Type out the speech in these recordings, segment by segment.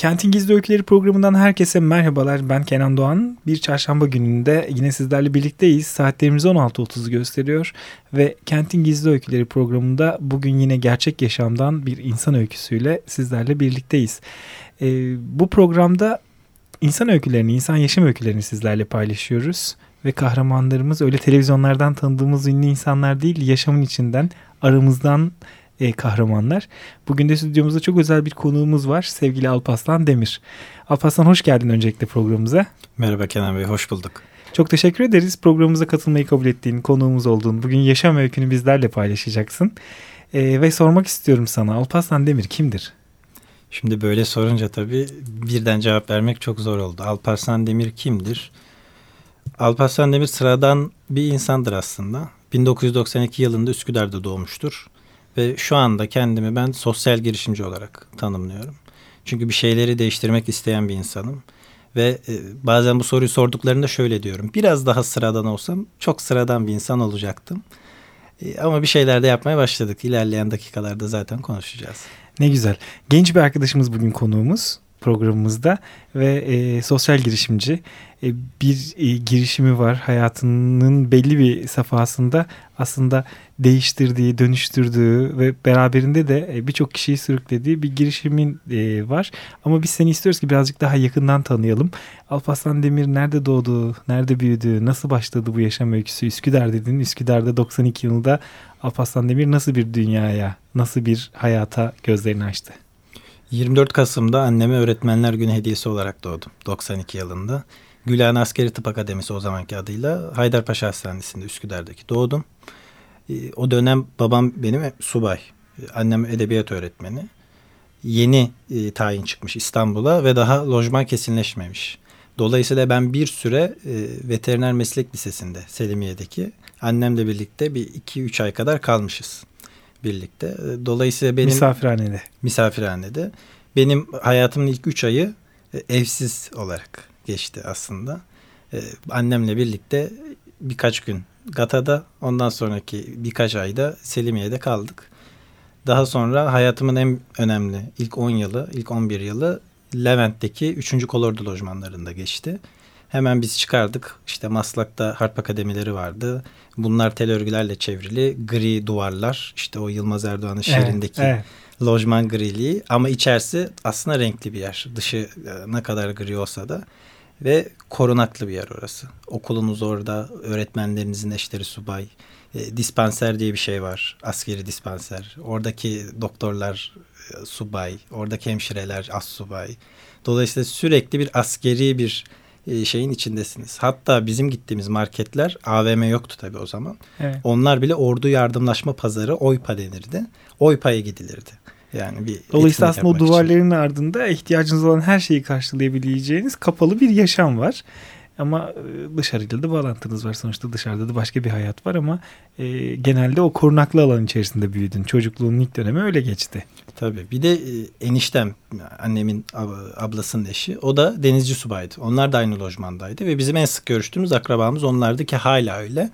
Kentin Gizli Öyküleri programından herkese merhabalar. Ben Kenan Doğan. Bir çarşamba gününde yine sizlerle birlikteyiz. Saatlerimiz 16.30'u gösteriyor. Ve Kentin Gizli Öyküleri programında bugün yine gerçek yaşamdan bir insan öyküsüyle sizlerle birlikteyiz. Ee, bu programda insan öykülerini, insan yaşam öykülerini sizlerle paylaşıyoruz. Ve kahramanlarımız öyle televizyonlardan tanıdığımız ünlü insanlar değil, yaşamın içinden, aramızdan e, kahramanlar. Bugün de stüdyomuzda çok özel bir konuğumuz var. Sevgili Alpaslan Demir. Alpaslan hoş geldin öncelikle programımıza. Merhaba Kenan Bey, hoş bulduk. Çok teşekkür ederiz programımıza katılmayı kabul ettiğin, konuğumuz olduğun. Bugün yaşam öykünü bizlerle paylaşacaksın. E, ve sormak istiyorum sana Alpaslan Demir kimdir? Şimdi böyle sorunca tabii birden cevap vermek çok zor oldu. Alparslan Demir kimdir? Alparslan Demir sıradan bir insandır aslında. 1992 yılında Üsküdar'da doğmuştur. Ve şu anda kendimi ben sosyal girişimci olarak tanımlıyorum. Çünkü bir şeyleri değiştirmek isteyen bir insanım. Ve e, bazen bu soruyu sorduklarında şöyle diyorum. Biraz daha sıradan olsam çok sıradan bir insan olacaktım. E, ama bir şeyler de yapmaya başladık. İlerleyen dakikalarda zaten konuşacağız. Ne güzel. Genç bir arkadaşımız bugün konuğumuz programımızda ve e, sosyal girişimci e, bir e, girişimi var hayatının belli bir safhasında aslında değiştirdiği, dönüştürdüğü ve beraberinde de e, birçok kişiyi sürüklediği bir girişimin e, var. Ama biz seni istiyoruz ki birazcık daha yakından tanıyalım. Alparslan Demir nerede doğdu, nerede büyüdü, nasıl başladı bu yaşam öyküsü? Üsküdar dedin. Üsküdar'da 92 yılında Alparslan Demir nasıl bir dünyaya, nasıl bir hayata gözlerini açtı? 24 Kasım'da anneme Öğretmenler Günü hediyesi olarak doğdum 92 yılında. Gülhane Askeri Tıp Akademisi o zamanki adıyla Haydarpaşa Hastanesi'nde Üsküdar'daki doğdum. Ee, o dönem babam benim subay, annem edebiyat öğretmeni. Yeni e, tayin çıkmış İstanbul'a ve daha lojman kesinleşmemiş. Dolayısıyla ben bir süre e, veteriner meslek lisesinde Selimiye'deki annemle birlikte bir iki üç ay kadar kalmışız birlikte. E, dolayısıyla benim... Misafirhanede. Misafirhanede. Benim hayatımın ilk üç ayı e, evsiz olarak geçti aslında. E, annemle birlikte birkaç gün Gata'da ondan sonraki birkaç ayda Selimiye'de kaldık. Daha sonra hayatımın en önemli ilk 10 yılı, ilk 11 yılı Levent'teki 3. kolordu lojmanlarında geçti. Hemen biz çıkardık. İşte Maslak'ta harp akademileri vardı. Bunlar tel örgülerle çevrili. Gri duvarlar. İşte o Yılmaz Erdoğan'ın şehrindeki evet, evet. lojman griliği. Ama içerisi aslında renkli bir yer. Dışı e, ne kadar gri olsa da. Ve korunaklı bir yer orası. Okulunuz orada. Öğretmenlerinizin eşleri subay. E, dispanser diye bir şey var. Askeri dispanser. Oradaki doktorlar e, subay. Oradaki hemşireler as subay. Dolayısıyla sürekli bir askeri bir şeyin içindesiniz. Hatta bizim gittiğimiz marketler AVM yoktu tabii o zaman. Evet. Onlar bile ordu yardımlaşma pazarı OYPA denirdi. OYPA'ya gidilirdi. Yani bir Dolayısıyla aslında o duvarların için. ardında ihtiyacınız olan her şeyi karşılayabileceğiniz kapalı bir yaşam var. Ama e, dışarıyla da bağlantınız var. Sonuçta dışarıda da başka bir hayat var ama e, genelde o korunaklı alan içerisinde büyüdün. Çocukluğun ilk dönemi öyle geçti. Tabii. Bir de e, eniştem annemin ablasının eşi. O da denizci subaydı. Onlar da aynı lojmandaydı ve bizim en sık görüştüğümüz akrabamız onlardı ki hala öyle.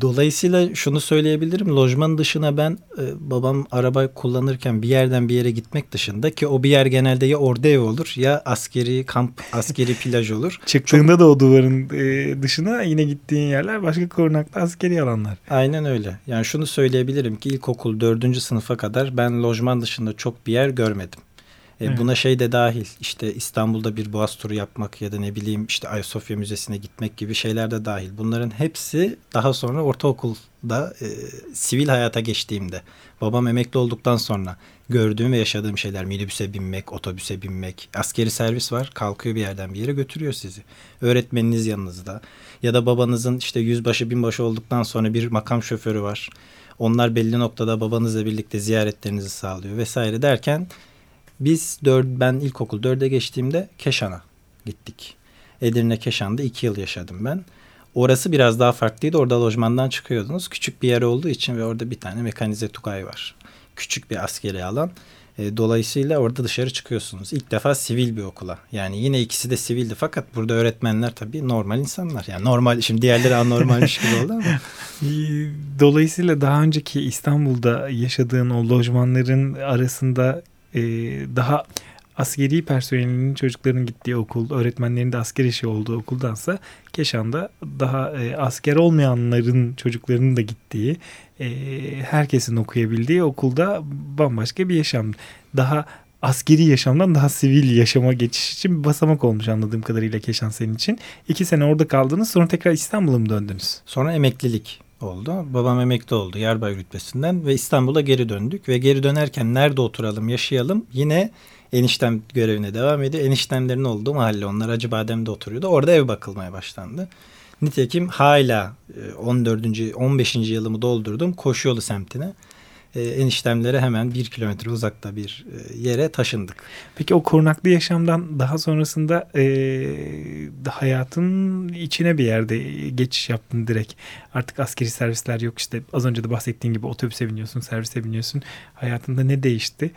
Dolayısıyla şunu söyleyebilirim. Lojman dışına ben e, babam araba kullanırken bir yerden bir yere gitmek dışında ki o bir yer genelde ya orada ev olur ya askeri kamp, askeri plaj olur. Çıktığında Çok... da o duvarın e, dışına yine gittiğin yerler başka korunaklı askeri alanlar. Aynen öyle. Yani şunu söyleyebilirim ki ilkokul dördüncü sınıfa kadar ben lojman dışında çok bir yer görmedim. E. Buna şey de dahil işte İstanbul'da bir boğaz turu yapmak ya da ne bileyim işte Ayasofya Müzesi'ne gitmek gibi şeyler de dahil. Bunların hepsi daha sonra ortaokulda e, sivil hayata geçtiğimde babam emekli olduktan sonra gördüğüm ve yaşadığım şeyler minibüse binmek, otobüse binmek, askeri servis var kalkıyor bir yerden bir yere götürüyor sizi. Öğretmeniniz yanınızda ya da babanızın işte yüzbaşı binbaşı olduktan sonra bir makam şoförü var. Onlar belli noktada babanızla birlikte ziyaretlerinizi sağlıyor vesaire derken Biz dört, ben ilkokul dörde geçtiğimde Keşan'a gittik. Edirne Keşan'da iki yıl yaşadım ben. Orası biraz daha farklıydı. Orada lojmandan çıkıyordunuz. Küçük bir yer olduğu için ve orada bir tane mekanize tugay var. Küçük bir askeri alan. E, dolayısıyla orada dışarı çıkıyorsunuz. İlk defa sivil bir okula. Yani yine ikisi de sivildi fakat burada öğretmenler tabii normal insanlar. Yani normal şimdi diğerleri anormalmiş gibi oldu ama. Dolayısıyla daha önceki İstanbul'da yaşadığın o lojmanların arasında e, daha askeri personelinin çocukların gittiği okul, öğretmenlerin de asker işi olduğu okuldansa Keşan'da daha e, asker olmayanların çocuklarının da gittiği, e, herkesin okuyabildiği okulda bambaşka bir yaşam. Daha askeri yaşamdan daha sivil yaşama geçiş için bir basamak olmuş anladığım kadarıyla Keşan senin için. İki sene orada kaldınız sonra tekrar İstanbul'a mı döndünüz? Sonra emeklilik oldu. Babam emekli oldu yarbay rütbesinden ve İstanbul'a geri döndük. Ve geri dönerken nerede oturalım yaşayalım yine eniştem görevine devam ediyor. Eniştemlerin olduğu mahalle onlar Acıbadem'de oturuyordu. Orada ev bakılmaya başlandı. Nitekim hala 14. E, 15. yılımı doldurdum koşu yolu semtine. E, eniştemlere hemen bir kilometre uzakta bir e, yere taşındık. Peki o korunaklı yaşamdan daha sonrasında e, hayatın içine bir yerde geçiş yaptın direkt. Artık askeri servisler yok işte az önce de bahsettiğin gibi otobüse biniyorsun, servise biniyorsun. Hayatında ne değişti?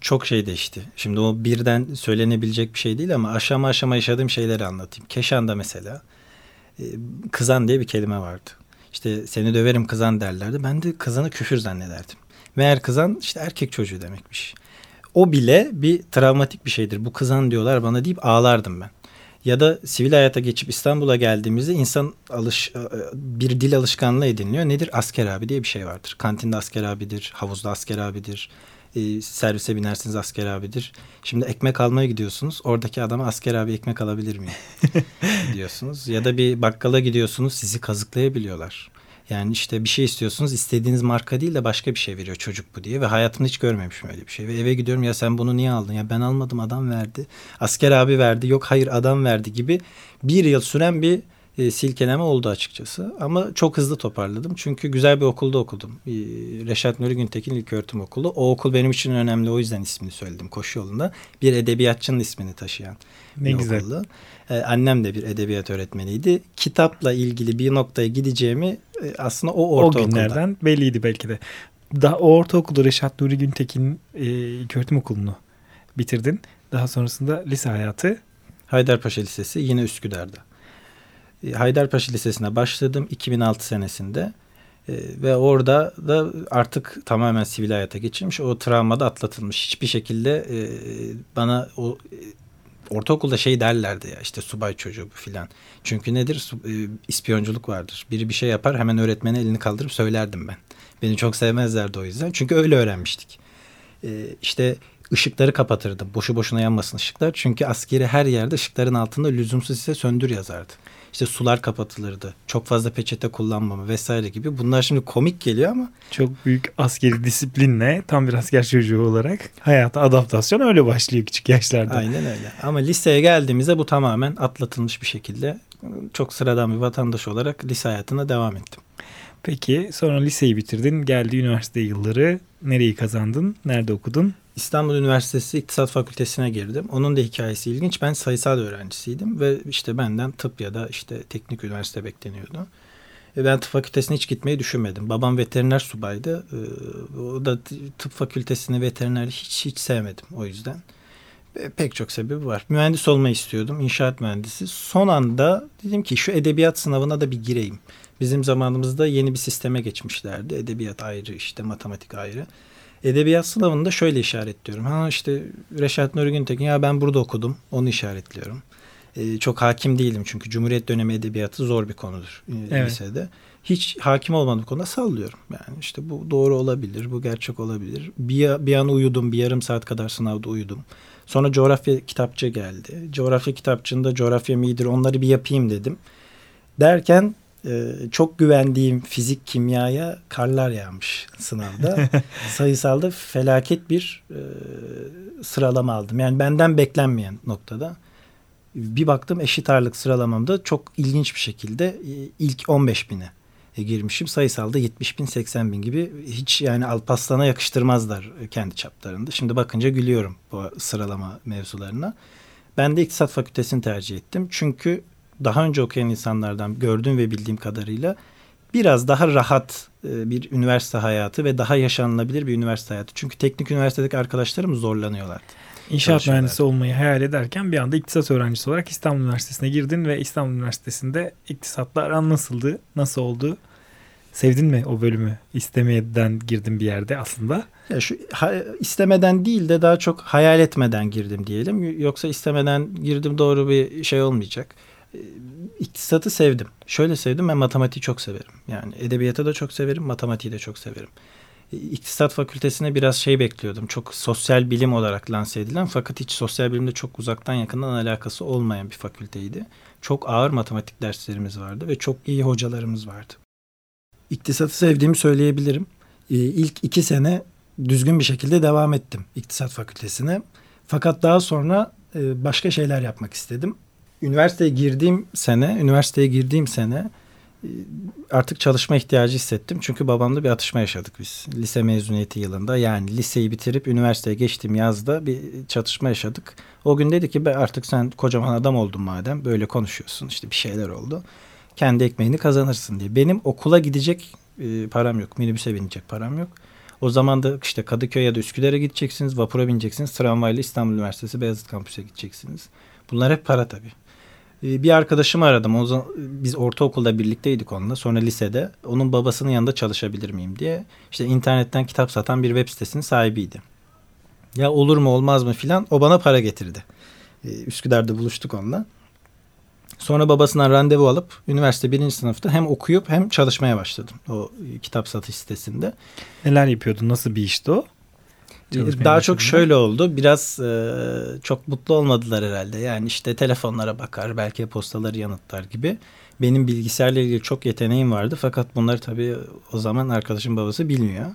çok şey değişti. Şimdi o birden söylenebilecek bir şey değil ama aşama aşama yaşadığım şeyleri anlatayım. Keşan'da mesela e, kızan diye bir kelime vardı. İşte seni döverim kızan derlerdi. Ben de kızanı küfür zannederdim. Meğer kızan işte erkek çocuğu demekmiş. O bile bir travmatik bir şeydir. Bu kızan diyorlar bana deyip ağlardım ben. Ya da sivil hayata geçip İstanbul'a geldiğimizde insan alış e, bir dil alışkanlığı ediniliyor. Nedir? Asker abi diye bir şey vardır. Kantinde asker abidir, havuzda asker abidir e, servise binersiniz asker abidir. Şimdi ekmek almaya gidiyorsunuz. Oradaki adama asker abi ekmek alabilir miyim? diyorsunuz. Ya da bir bakkala gidiyorsunuz sizi kazıklayabiliyorlar. Yani işte bir şey istiyorsunuz istediğiniz marka değil de başka bir şey veriyor çocuk bu diye ve hayatımda hiç görmemişim öyle bir şey. Ve eve gidiyorum ya sen bunu niye aldın ya ben almadım adam verdi. Asker abi verdi yok hayır adam verdi gibi bir yıl süren bir e, silkeleme oldu açıkçası. Ama çok hızlı toparladım. Çünkü güzel bir okulda okudum. E, Reşat Nuri Güntekin İlköğretim Okulu. O okul benim için önemli. O yüzden ismini söyledim koşu yolunda. Bir edebiyatçının ismini taşıyan ne bir güzel. okuldu. E, annem de bir edebiyat öğretmeniydi. Kitapla ilgili bir noktaya gideceğimi e, aslında o ortaokulda. O günlerden belliydi belki de. Daha o ortaokulda Reşat Nuri Güntekin e, İlköğretim Okulu'nu bitirdin. Daha sonrasında lise hayatı. Haydarpaşa Lisesi yine Üsküdar'da. Haydarpaşa Lisesi'ne başladım 2006 senesinde. E, ve orada da artık tamamen sivil hayata geçirmiş. O travmada atlatılmış. Hiçbir şekilde e, bana o e, ortaokulda şey derlerdi ya işte subay çocuğu filan. Çünkü nedir? E, ispiyonculuk vardır. Biri bir şey yapar hemen öğretmene elini kaldırıp söylerdim ben. Beni çok sevmezlerdi o yüzden. Çünkü öyle öğrenmiştik. E, işte ışıkları kapatırdım. Boşu boşuna yanmasın ışıklar. Çünkü askeri her yerde ışıkların altında lüzumsuz ise söndür yazardı işte sular kapatılırdı. Çok fazla peçete kullanmama vesaire gibi. Bunlar şimdi komik geliyor ama. Çok büyük askeri disiplinle tam bir asker çocuğu olarak hayata adaptasyon öyle başlıyor küçük yaşlarda. Aynen öyle. Ama liseye geldiğimizde bu tamamen atlatılmış bir şekilde çok sıradan bir vatandaş olarak lise hayatına devam ettim. Peki sonra liseyi bitirdin. Geldi üniversite yılları. Nereyi kazandın? Nerede okudun? İstanbul Üniversitesi İktisat Fakültesine girdim. Onun da hikayesi ilginç. Ben sayısal öğrencisiydim ve işte benden tıp ya da işte teknik üniversite bekleniyordu. E ben tıp fakültesine hiç gitmeyi düşünmedim. Babam veteriner subaydı. E, o da tıp fakültesini veteriner hiç hiç sevmedim o yüzden. Pek çok sebebi var. Mühendis olmayı istiyordum. İnşaat mühendisi. Son anda dedim ki şu edebiyat sınavına da bir gireyim. Bizim zamanımızda yeni bir sisteme geçmişlerdi. Edebiyat ayrı işte matematik ayrı. Edebiyat sınavında şöyle işaretliyorum. Ha işte Reşat Nuri Güntekin ya ben burada okudum. Onu işaretliyorum. Ee, çok hakim değilim çünkü Cumhuriyet dönemi edebiyatı zor bir konudur e, evet. lisede. Hiç hakim olmadığım konuda sallıyorum. Yani işte bu doğru olabilir, bu gerçek olabilir. Bir, bir an uyudum, bir yarım saat kadar sınavda uyudum. Sonra coğrafya kitapçı geldi. Coğrafya kitapçığında coğrafya midir onları bir yapayım dedim. Derken e, çok güvendiğim fizik kimyaya karlar yağmış sınavda. Sayısalda felaket bir e, sıralama aldım. Yani benden beklenmeyen noktada. Bir baktım eşit ağırlık sıralamamda çok ilginç bir şekilde e, ilk 15 bine girmişim. Sayısalda 70 bin 80 bin gibi hiç yani Alparslan'a yakıştırmazlar kendi çaplarında. Şimdi bakınca gülüyorum bu sıralama mevzularına. Ben de iktisat fakültesini tercih ettim. Çünkü daha önce okuyan insanlardan gördüğüm ve bildiğim kadarıyla biraz daha rahat e, bir üniversite hayatı ve daha yaşanılabilir bir üniversite hayatı. Çünkü teknik üniversitedeki arkadaşlarım zorlanıyorlardı. İnşaat mühendisi olmayı hayal ederken bir anda iktisat öğrencisi olarak İstanbul Üniversitesi'ne girdin ve İstanbul Üniversitesi'nde iktisatla aran nasıldı? Nasıl oldu? Sevdin mi o bölümü? İstemeden girdim bir yerde aslında. Ya şu ha, istemeden değil de daha çok hayal etmeden girdim diyelim. Yoksa istemeden girdim doğru bir şey olmayacak. Ee, iktisatı sevdim. Şöyle sevdim ben matematiği çok severim. Yani edebiyatı da çok severim, matematiği de çok severim. İktisat fakültesine biraz şey bekliyordum. Çok sosyal bilim olarak lanse edilen fakat hiç sosyal bilimde çok uzaktan yakından alakası olmayan bir fakülteydi. Çok ağır matematik derslerimiz vardı ve çok iyi hocalarımız vardı. İktisatı sevdiğimi söyleyebilirim. İlk iki sene düzgün bir şekilde devam ettim iktisat fakültesine. Fakat daha sonra başka şeyler yapmak istedim. Üniversiteye girdiğim sene, üniversiteye girdiğim sene artık çalışma ihtiyacı hissettim. Çünkü babamla bir atışma yaşadık biz. Lise mezuniyeti yılında yani liseyi bitirip üniversiteye geçtiğim yazda bir çatışma yaşadık. O gün dedi ki be artık sen kocaman adam oldun madem böyle konuşuyorsun işte bir şeyler oldu. Kendi ekmeğini kazanırsın diye. Benim okula gidecek e, param yok. Minibüse binecek param yok. O zaman da işte Kadıköy ya da Üsküdar'a gideceksiniz, vapura bineceksiniz. Tramvayla İstanbul Üniversitesi Beyazıt Kampüs'e gideceksiniz. Bunlar hep para tabii. Ee, bir arkadaşımı aradım. O zaman biz ortaokulda birlikteydik onunla. Sonra lisede. Onun babasının yanında çalışabilir miyim diye. İşte internetten kitap satan bir web sitesinin sahibiydi. Ya olur mu olmaz mı filan. O bana para getirdi. Ee, Üsküdar'da buluştuk onunla. Sonra babasından randevu alıp üniversite birinci sınıfta hem okuyup hem çalışmaya başladım. O kitap satış sitesinde. Neler yapıyordun? Nasıl bir işti o? Daha çok şöyle oldu. Biraz e, çok mutlu olmadılar herhalde. Yani işte telefonlara bakar, belki postaları yanıtlar gibi. Benim bilgisayarla ilgili çok yeteneğim vardı. Fakat bunları tabii o zaman arkadaşım babası bilmiyor.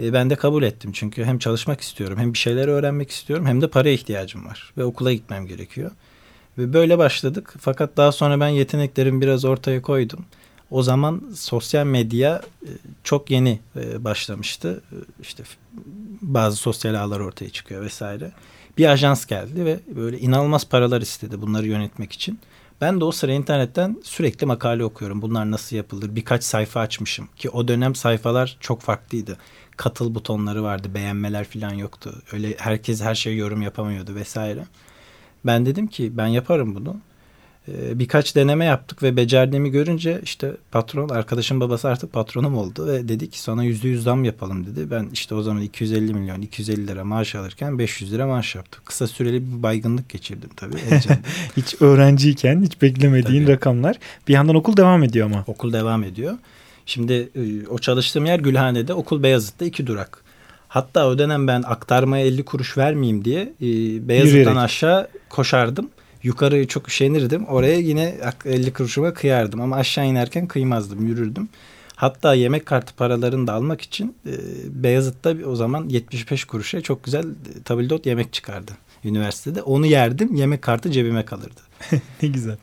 E, ben de kabul ettim. Çünkü hem çalışmak istiyorum, hem bir şeyler öğrenmek istiyorum, hem de paraya ihtiyacım var. Ve okula gitmem gerekiyor. Ve böyle başladık. Fakat daha sonra ben yeteneklerimi biraz ortaya koydum. O zaman sosyal medya e, çok yeni e, başlamıştı. E, işte bazı sosyal ağlar ortaya çıkıyor vesaire. Bir ajans geldi ve böyle inanılmaz paralar istedi bunları yönetmek için. Ben de o sıra internetten sürekli makale okuyorum. Bunlar nasıl yapılır? Birkaç sayfa açmışım ki o dönem sayfalar çok farklıydı. Katıl butonları vardı, beğenmeler falan yoktu. Öyle herkes her şeyi yorum yapamıyordu vesaire. Ben dedim ki ben yaparım bunu. Ee, birkaç deneme yaptık ve becerdiğimi görünce işte patron arkadaşım babası artık patronum oldu ve dedi ki sana yüzde yüz zam yapalım dedi. Ben işte o zaman 250 milyon 250 lira maaş alırken 500 lira maaş yaptım. Kısa süreli bir baygınlık geçirdim tabii. hiç öğrenciyken hiç beklemediğin tabii. rakamlar. Bir yandan okul devam ediyor ama. Okul devam ediyor. Şimdi e, o çalıştığım yer Gülhane'de okul Beyazıt'ta iki durak. Hatta o dönem ben aktarmaya 50 kuruş vermeyeyim diye e, Beyazıt'tan Yürüyerek. aşağı koşardım yukarı çok üşenirdim. Oraya yine 50 kuruşuma kıyardım ama aşağı inerken kıymazdım, yürürdüm. Hatta yemek kartı paralarını da almak için e, Beyazıt'ta o zaman 75 kuruşa çok güzel e, tabildot yemek çıkardı üniversitede. Onu yerdim, yemek kartı cebime kalırdı. ne güzel.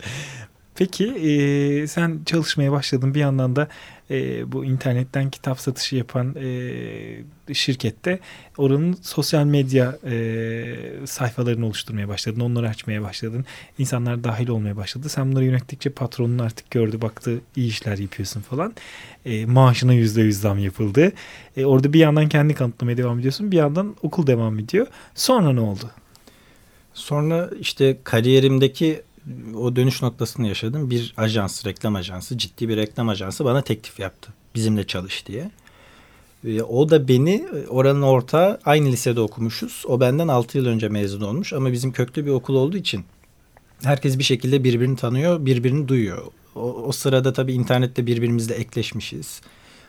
Peki e, sen çalışmaya başladın bir yandan da e, bu internetten kitap satışı yapan e, şirkette oranın sosyal medya e, sayfalarını oluşturmaya başladın. Onları açmaya başladın. İnsanlar dahil olmaya başladı. Sen bunları yönettikçe patronun artık gördü baktı iyi işler yapıyorsun falan. E, maaşına yüzde yüz zam yapıldı. E, orada bir yandan kendi kanıtlamaya devam ediyorsun. Bir yandan okul devam ediyor. Sonra ne oldu? Sonra işte kariyerimdeki o dönüş noktasını yaşadım. Bir ajans, reklam ajansı, ciddi bir reklam ajansı bana teklif yaptı. Bizimle çalış diye. O da beni oranın orta aynı lisede okumuşuz. O benden 6 yıl önce mezun olmuş ama bizim köklü bir okul olduğu için herkes bir şekilde birbirini tanıyor, birbirini duyuyor. O, o sırada tabii internette birbirimizle ekleşmişiz.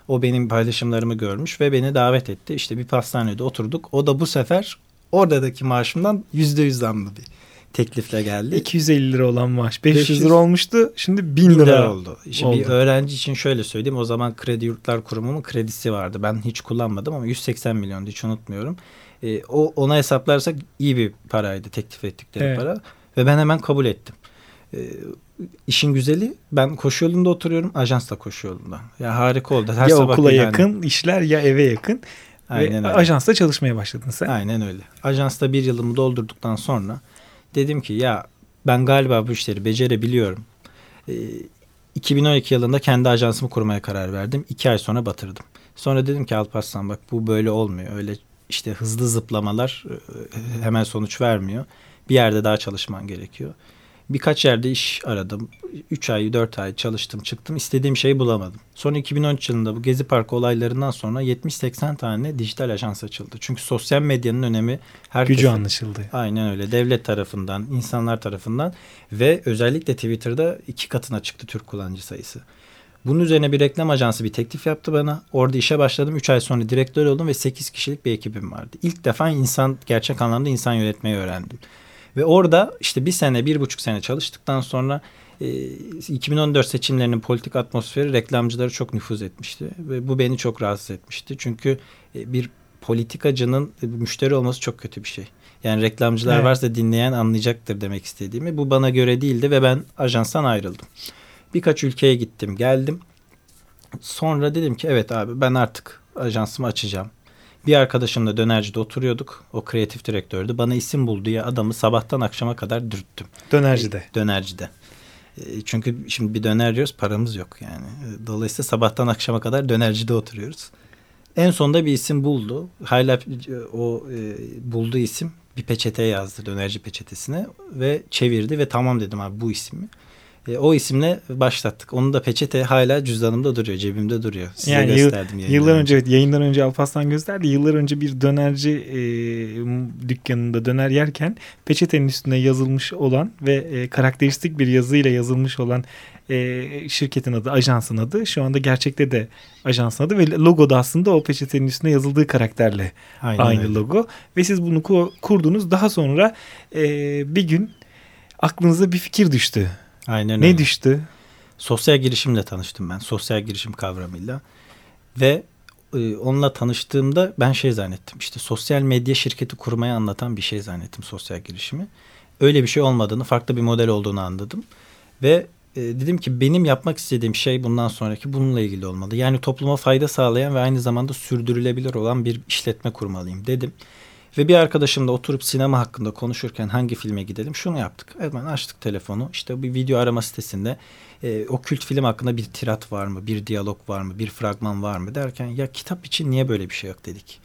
O benim paylaşımlarımı görmüş ve beni davet etti. İşte bir pastanede oturduk. O da bu sefer oradaki maaşımdan yüzde yüz zamlı bir teklifle geldi. 250 lira olan maaş 500, 500 lira olmuştu. Şimdi 1000 lira, lira oldu. Şimdi oldu. bir öğrenci için şöyle söyleyeyim. O zaman Kredi Yurtlar Kurumu'nun kredisi vardı. Ben hiç kullanmadım ama 180 milyon hiç unutmuyorum. E, o ona hesaplarsak iyi bir paraydı teklif ettikleri evet. para ve ben hemen kabul ettim. E, işin güzeli ben koşu yolunda oturuyorum. Ajans da koşu yolunda. Ya harika oldu. Her ya okula yani. yakın işler ya eve yakın. Aynen Ve öyle. ajansta çalışmaya başladın sen. Aynen öyle. Ajansta bir yılımı doldurduktan sonra dedim ki ya ben galiba bu işleri becerebiliyorum. Ee, 2012 yılında kendi ajansımı kurmaya karar verdim. İki ay sonra batırdım. Sonra dedim ki Alparslan bak bu böyle olmuyor. Öyle işte hızlı zıplamalar e, hemen sonuç vermiyor. Bir yerde daha çalışman gerekiyor. Birkaç yerde iş aradım. 3 ay, 4 ay çalıştım, çıktım. İstediğim şeyi bulamadım. Sonra 2013 yılında bu Gezi Parkı olaylarından sonra 70-80 tane dijital ajans açıldı. Çünkü sosyal medyanın önemi herkesin. Gücü anlaşıldı. Aynen öyle. Devlet tarafından, insanlar tarafından ve özellikle Twitter'da iki katına çıktı Türk kullanıcı sayısı. Bunun üzerine bir reklam ajansı bir teklif yaptı bana. Orada işe başladım. 3 ay sonra direktör oldum ve 8 kişilik bir ekibim vardı. İlk defa insan gerçek anlamda insan yönetmeyi öğrendim. Ve orada işte bir sene, bir buçuk sene çalıştıktan sonra e, 2014 seçimlerinin politik atmosferi reklamcıları çok nüfuz etmişti. Ve bu beni çok rahatsız etmişti. Çünkü e, bir politikacının e, müşteri olması çok kötü bir şey. Yani reklamcılar evet. varsa dinleyen anlayacaktır demek istediğimi. Bu bana göre değildi ve ben ajanstan ayrıldım. Birkaç ülkeye gittim, geldim. Sonra dedim ki evet abi ben artık ajansımı açacağım. Bir arkadaşımla dönercide oturuyorduk. O kreatif direktördü. Bana isim bul diye adamı sabahtan akşama kadar dürttüm. Dönercide. E, dönercide. E, çünkü şimdi bir döner diyoruz paramız yok yani. E, dolayısıyla sabahtan akşama kadar dönercide oturuyoruz. En sonunda bir isim buldu. Hala o e, bulduğu isim bir peçeteye yazdı dönerci peçetesine ve çevirdi ve tamam dedim abi bu ismi. E, o isimle başlattık. Onun da peçete hala cüzdanımda duruyor, cebimde duruyor. Size yani gösterdim. Yıl, yıllar önce, evet, yayından önce Alparslan gösterdi. Yıllar önce bir dönerci e, dükkanında döner yerken peçetenin üstüne yazılmış olan ve e, karakteristik bir yazıyla yazılmış olan e, şirketin adı, ajansın adı. Şu anda gerçekte de ajansın adı ve logo da aslında o peçetenin üstüne yazıldığı karakterle Aynen aynı öyle. logo. Ve siz bunu kurdunuz. Daha sonra e, bir gün aklınıza bir fikir düştü. Aynen ne öyle. düştü? Sosyal girişimle tanıştım ben. Sosyal girişim kavramıyla. Ve e, onunla tanıştığımda ben şey zannettim. İşte sosyal medya şirketi kurmayı anlatan bir şey zannettim sosyal girişimi. Öyle bir şey olmadığını, farklı bir model olduğunu anladım. Ve e, dedim ki benim yapmak istediğim şey bundan sonraki bununla ilgili olmalı. Yani topluma fayda sağlayan ve aynı zamanda sürdürülebilir olan bir işletme kurmalıyım dedim. Ve bir arkadaşımla oturup sinema hakkında konuşurken hangi filme gidelim şunu yaptık. Hemen açtık telefonu işte bir video arama sitesinde e, o kült film hakkında bir tirat var mı, bir diyalog var mı, bir fragman var mı derken ya kitap için niye böyle bir şey yok dedik.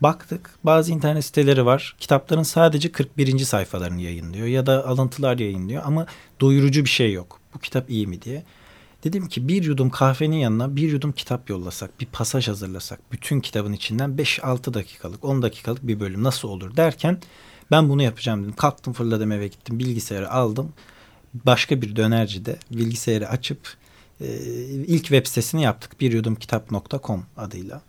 Baktık bazı internet siteleri var kitapların sadece 41. sayfalarını yayınlıyor ya da alıntılar yayınlıyor ama doyurucu bir şey yok. Bu kitap iyi mi diye. Dedim ki bir yudum kahvenin yanına bir yudum kitap yollasak, bir pasaj hazırlasak, bütün kitabın içinden 5-6 dakikalık, 10 dakikalık bir bölüm nasıl olur derken ben bunu yapacağım dedim. Kalktım fırladım eve gittim, bilgisayarı aldım. Başka bir dönercide bilgisayarı açıp e, ilk web sitesini yaptık. biryudumkitap.com adıyla.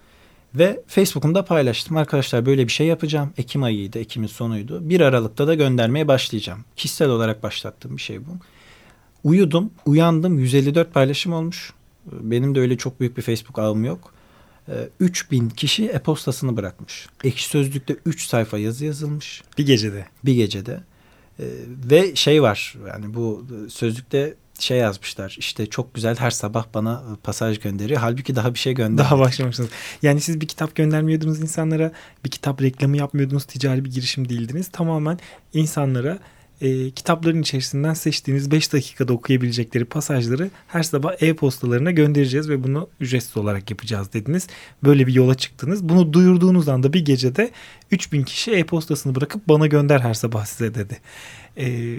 Ve Facebook'umda paylaştım. Arkadaşlar böyle bir şey yapacağım. Ekim ayıydı, Ekim'in sonuydu. 1 Aralık'ta da göndermeye başlayacağım. Kişisel olarak başlattığım bir şey bu. Uyudum, uyandım 154 paylaşım olmuş. Benim de öyle çok büyük bir Facebook ağım yok. 3000 ee, kişi e-postasını bırakmış. Ekşi Sözlük'te 3 sayfa yazı yazılmış. Bir gecede. Bir gecede. Ee, ve şey var yani bu sözlükte şey yazmışlar işte çok güzel her sabah bana pasaj gönderiyor. Halbuki daha bir şey gönder. Daha başlamışsınız. Yani siz bir kitap göndermiyordunuz insanlara. Bir kitap reklamı yapmıyordunuz. Ticari bir girişim değildiniz. Tamamen insanlara e, kitapların içerisinden seçtiğiniz 5 dakikada okuyabilecekleri pasajları her sabah e-postalarına göndereceğiz ve bunu ücretsiz olarak yapacağız dediniz. Böyle bir yola çıktınız. Bunu duyurduğunuz anda bir gecede 3000 kişi e-postasını bırakıp bana gönder her sabah size dedi. E,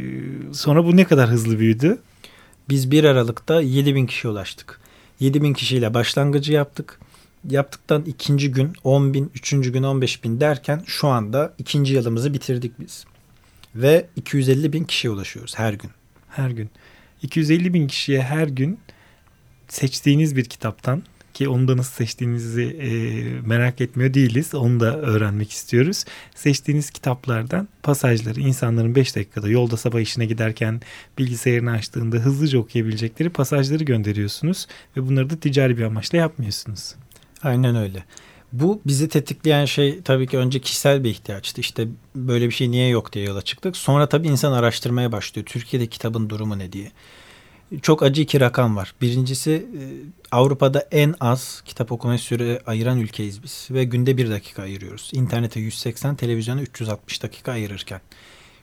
sonra bu ne kadar hızlı büyüdü? Biz 1 Aralık'ta 7000 kişi ulaştık. 7000 kişiyle başlangıcı yaptık. Yaptıktan ikinci gün 10 bin, üçüncü gün 15 bin derken şu anda ikinci yılımızı bitirdik biz. Ve 250 bin kişiye ulaşıyoruz her gün. Her gün. 250 bin kişiye her gün seçtiğiniz bir kitaptan ki onu da nasıl seçtiğinizi e, merak etmiyor değiliz. Onu da öğrenmek istiyoruz. Seçtiğiniz kitaplardan pasajları insanların 5 dakikada yolda sabah işine giderken bilgisayarını açtığında hızlıca okuyabilecekleri pasajları gönderiyorsunuz. Ve bunları da ticari bir amaçla yapmıyorsunuz. Aynen öyle. Bu bizi tetikleyen şey tabii ki önce kişisel bir ihtiyaçtı. İşte böyle bir şey niye yok diye yola çıktık. Sonra tabii insan araştırmaya başlıyor. Türkiye'de kitabın durumu ne diye. çok acı iki rakam var. Birincisi e, Avrupa'da en az kitap okumaya süre ayıran ülkeyiz biz ve günde bir dakika ayırıyoruz. İnternete 180, televizyona 360 dakika ayırırken.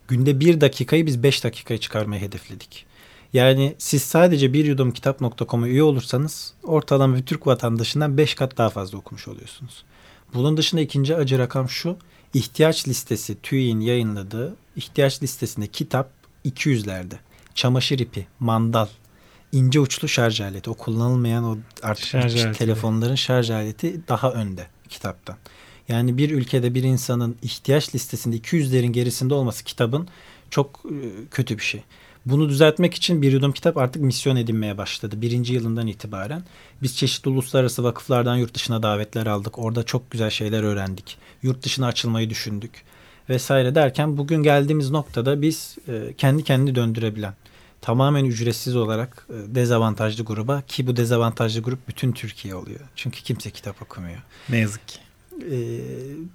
Günde bir dakikayı biz 5 dakikaya çıkarmayı hedefledik. Yani siz sadece bir yudum kitap.com'a üye olursanız ortalama bir Türk vatandaşından 5 kat daha fazla okumuş oluyorsunuz. Bunun dışında ikinci acı rakam şu. İhtiyaç listesi TÜİ'nin yayınladığı ihtiyaç listesinde kitap 200'lerde. Çamaşır ipi, mandal, ince uçlu şarj aleti. O kullanılmayan o artık şarj aleti. telefonların şarj aleti daha önde kitaptan. Yani bir ülkede bir insanın ihtiyaç listesinde 200'lerin gerisinde olması kitabın çok e, kötü bir şey. Bunu düzeltmek için bir yudum kitap artık misyon edinmeye başladı. Birinci yılından itibaren. Biz çeşitli uluslararası vakıflardan yurt dışına davetler aldık. Orada çok güzel şeyler öğrendik. Yurt dışına açılmayı düşündük. Vesaire derken bugün geldiğimiz noktada biz e, kendi kendini döndürebilen tamamen ücretsiz olarak e, dezavantajlı gruba ki bu dezavantajlı grup bütün Türkiye oluyor. Çünkü kimse kitap okumuyor. Ne yazık ki. Ee,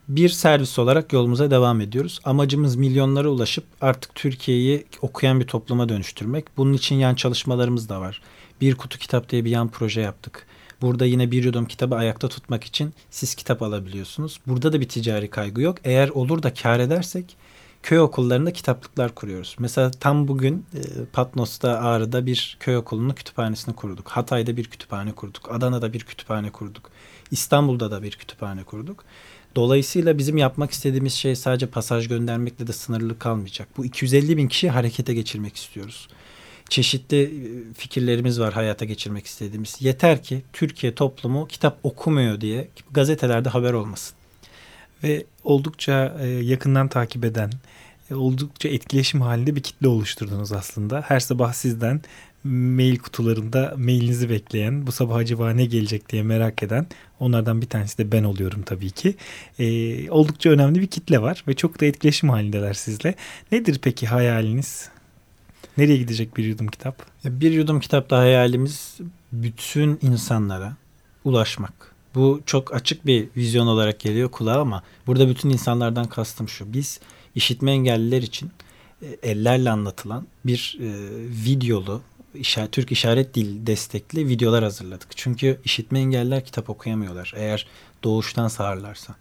bir servis olarak yolumuza devam ediyoruz. Amacımız milyonlara ulaşıp artık Türkiye'yi okuyan bir topluma dönüştürmek. Bunun için yan çalışmalarımız da var. Bir kutu kitap diye bir yan proje yaptık. Burada yine bir yudum kitabı ayakta tutmak için siz kitap alabiliyorsunuz. Burada da bir ticari kaygı yok. Eğer olur da kar edersek köy okullarında kitaplıklar kuruyoruz. Mesela tam bugün e, Patnos'ta Ağrı'da bir köy okulunun kütüphanesini kurduk. Hatay'da bir kütüphane kurduk. Adana'da bir kütüphane kurduk. İstanbul'da da bir kütüphane kurduk. Dolayısıyla bizim yapmak istediğimiz şey sadece pasaj göndermekle de sınırlı kalmayacak. Bu 250 bin kişiyi harekete geçirmek istiyoruz. Çeşitli e, fikirlerimiz var hayata geçirmek istediğimiz. Yeter ki Türkiye toplumu kitap okumuyor diye gazetelerde haber olmasın. Ve oldukça e, yakından takip eden, e, oldukça etkileşim halinde bir kitle oluşturdunuz aslında. Her sabah sizden mail kutularında mailinizi bekleyen, bu sabah acaba ne gelecek diye merak eden onlardan bir tanesi de ben oluyorum tabii ki. Ee, oldukça önemli bir kitle var ve çok da etkileşim halindeler sizle. Nedir peki hayaliniz? Nereye gidecek bir yudum kitap? Bir yudum kitapta hayalimiz bütün insanlara ulaşmak. Bu çok açık bir vizyon olarak geliyor kulağa ama burada bütün insanlardan kastım şu. Biz işitme engelliler için e, ellerle anlatılan bir e, videolu Türk işaret dil destekli videolar hazırladık. Çünkü işitme engelliler kitap okuyamıyorlar eğer doğuştan sağırlarsa.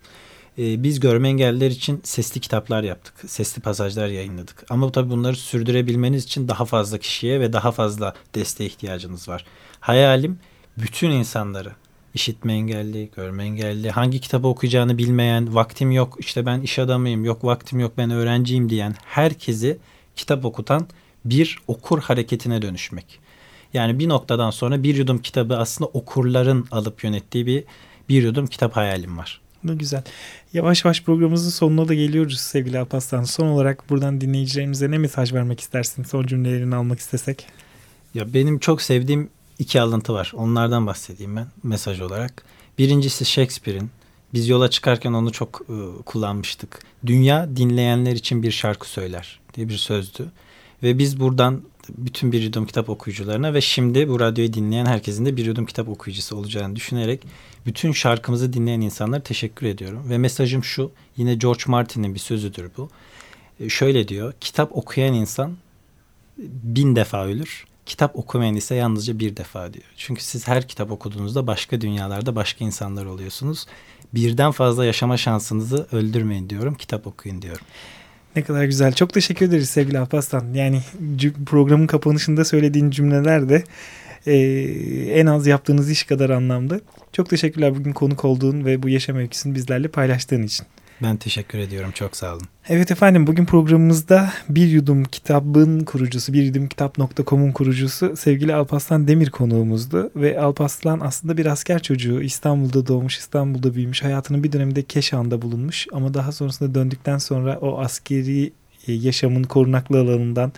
Ee, biz görme engelliler için sesli kitaplar yaptık. Sesli pasajlar yayınladık. Ama tabii bunları sürdürebilmeniz için daha fazla kişiye ve daha fazla desteğe ihtiyacınız var. Hayalim bütün insanları işitme engelli, görme engelli, hangi kitabı okuyacağını bilmeyen, vaktim yok, işte ben iş adamıyım, yok vaktim yok, ben öğrenciyim diyen herkesi kitap okutan bir okur hareketine dönüşmek. Yani bir noktadan sonra bir yudum kitabı aslında okurların alıp yönettiği bir bir yudum kitap hayalim var. Ne güzel. Yavaş yavaş programımızın sonuna da geliyoruz sevgili Alpaslan. Son olarak buradan dinleyicilerimize ne mesaj vermek istersin? Son cümlelerini almak istesek. Ya benim çok sevdiğim iki alıntı var. Onlardan bahsedeyim ben mesaj olarak. Birincisi Shakespeare'in. Biz yola çıkarken onu çok ıı, kullanmıştık. Dünya dinleyenler için bir şarkı söyler diye bir sözdü. Ve biz buradan bütün bir yudum kitap okuyucularına ve şimdi bu radyoyu dinleyen herkesin de bir yudum kitap okuyucusu olacağını düşünerek bütün şarkımızı dinleyen insanlara teşekkür ediyorum. Ve mesajım şu yine George Martin'in bir sözüdür bu. E, şöyle diyor kitap okuyan insan bin defa ölür. Kitap okumayan ise yalnızca bir defa diyor. Çünkü siz her kitap okuduğunuzda başka dünyalarda başka insanlar oluyorsunuz. Birden fazla yaşama şansınızı öldürmeyin diyorum. Kitap okuyun diyorum. Ne kadar güzel. Çok teşekkür ederiz sevgili Alpaslan. Yani programın kapanışında söylediğin cümleler de e, en az yaptığınız iş kadar anlamda. Çok teşekkürler bugün konuk olduğun ve bu yaşam öyküsünü bizlerle paylaştığın için. Ben teşekkür ediyorum. Çok sağ olun. Evet efendim bugün programımızda Bir Yudum Kitabın kurucusu, biryudumkitap.com'un kurucusu sevgili Alpaslan Demir konuğumuzdu. Ve Alpaslan aslında bir asker çocuğu. İstanbul'da doğmuş, İstanbul'da büyümüş. Hayatının bir döneminde Keşan'da bulunmuş. Ama daha sonrasında döndükten sonra o askeri e, yaşamın korunaklı alanından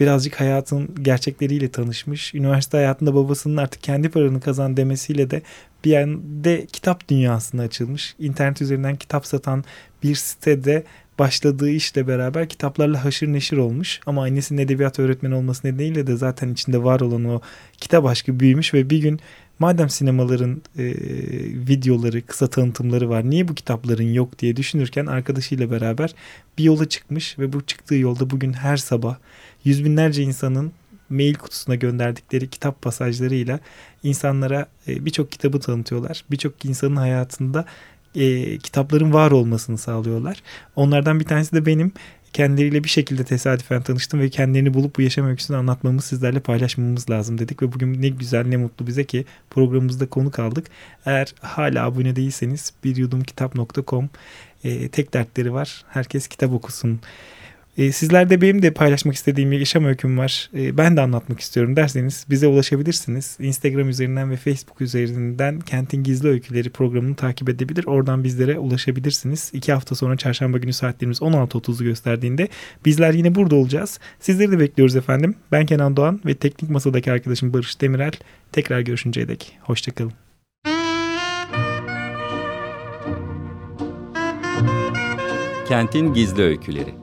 birazcık hayatın gerçekleriyle tanışmış. Üniversite hayatında babasının artık kendi paranı kazan demesiyle de bir yerde kitap dünyasına açılmış. İnternet üzerinden kitap satan bir sitede başladığı işle beraber kitaplarla haşır neşir olmuş. Ama annesinin edebiyat öğretmeni olması nedeniyle de zaten içinde var olan o kitap aşkı büyümüş ve bir gün madem sinemaların e, videoları, kısa tanıtımları var niye bu kitapların yok diye düşünürken arkadaşıyla beraber bir yola çıkmış ve bu çıktığı yolda bugün her sabah yüz binlerce insanın mail kutusuna gönderdikleri kitap pasajlarıyla insanlara e, birçok kitabı tanıtıyorlar. Birçok insanın hayatında e, kitapların var olmasını sağlıyorlar. Onlardan bir tanesi de benim kendileriyle bir şekilde tesadüfen tanıştım ve kendilerini bulup bu yaşam öyküsünü anlatmamız sizlerle paylaşmamız lazım dedik ve bugün ne güzel ne mutlu bize ki programımızda konuk aldık. Eğer hala abone değilseniz biryudumkitap.com e, tek dertleri var. Herkes kitap okusun. E, sizler de benim de paylaşmak istediğim bir yaşam öyküm var. E, ben de anlatmak istiyorum derseniz bize ulaşabilirsiniz. Instagram üzerinden ve Facebook üzerinden Kentin Gizli Öyküleri programını takip edebilir. Oradan bizlere ulaşabilirsiniz. İki hafta sonra çarşamba günü saatlerimiz 16.30'u gösterdiğinde bizler yine burada olacağız. Sizleri de bekliyoruz efendim. Ben Kenan Doğan ve teknik masadaki arkadaşım Barış Demirel. Tekrar görüşünceye dek. Hoşçakalın. Kentin Gizli Öyküleri